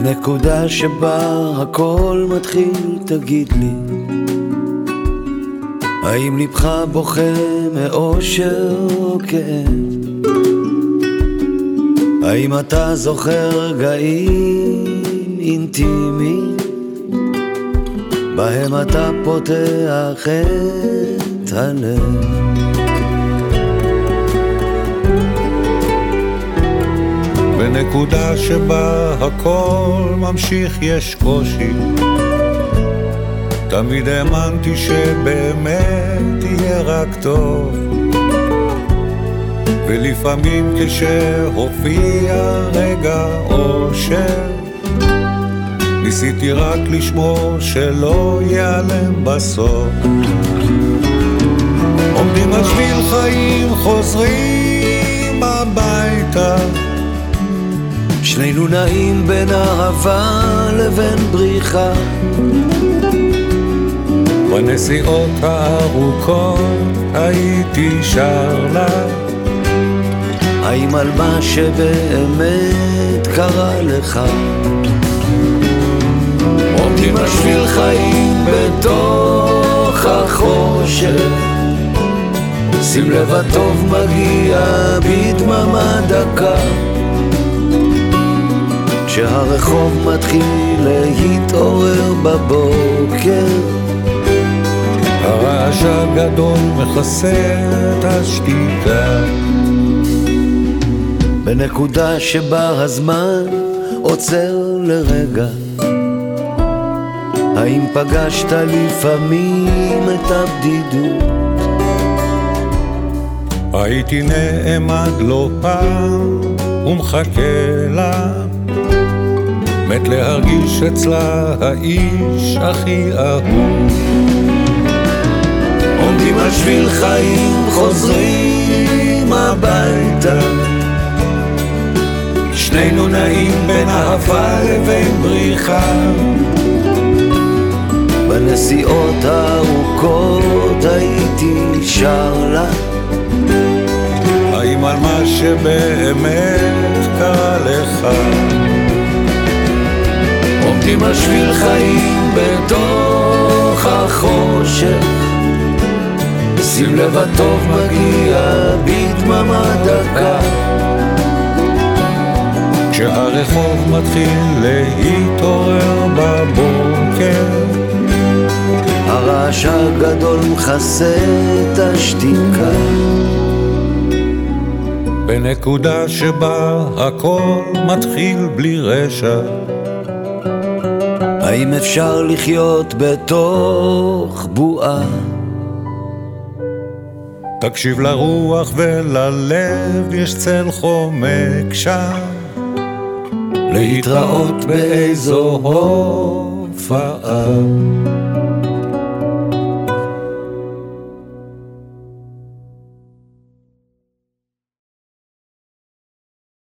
בנקודה שבה הכל מתחיל תגיד לי האם לבך בוכה מאושר או כאב? האם אתה זוכר רגעים אינטימיים בהם אתה פותח את הלב? בנקודה שבה הכל ממשיך יש קושי. תמיד האמנתי שבאמת יהיה רק טוב. ולפעמים כשהופיע רגע אושר ניסיתי רק לשמור שלא ייעלם בסוף. עומדים על שביל חיים חוזרים הביתה שנינו נעים בין אהבה לבין בריחה. בנסיעות הארוכות הייתי שר לה. האם על מה שבאמת קרה לך? עומדים על שביל חיים בתוך החושך. שים לב הטוב מגיע בדממה דקה כשהרחוב מתחיל להתעורר בבוקר. הרעש הגדול מכסה את השתיקה. בנקודה שבה הזמן עוצר לרגע. האם פגשת לפעמים את הבדידות? הייתי נעמד לא פעם ומחכה לה מת להרגיש אצלה האיש הכי אהוב. עומדים על שביל חיים חוזרים הביתה. שנינו נעים בין אהבה לבין בריחה. בנסיעות הארוכות הייתי שר לה. האם על מה שבאמת קרה לך עומדים על שביל חיים בתוך החושך. שים לב הטוב מגיע בדממה דקה. כשהרחוב מתחיל להתעורר בבוקר הרעש הגדול מכסה את השתיקה. בנקודה שבה הכל מתחיל בלי רשע האם אפשר לחיות בתוך בועה? תקשיב לרוח וללב, יש צל חומק שם. להתראות באיזו הופעה